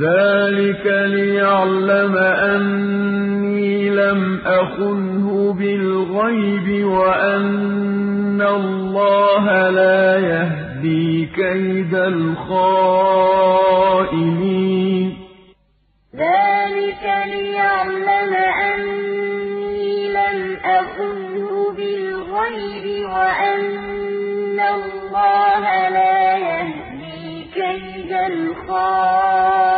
ذَٰلِكَ لِيَعْلَمَ أَنِّي لَمْ أَخُنْهُ بِالْغَيْبِ وَأَنَّ اللَّهَ لَا يَهْدِي كَيْدَ الْخَائِنِينَ ذَٰلِكَ لِيَعْلَمَ أَنِّي لَمْ أَخُنْهُ بِالْغَيْبِ وَأَنَّ اللَّهَ لَا يَهْدِي كَيْدَ الْخَائِنِينَ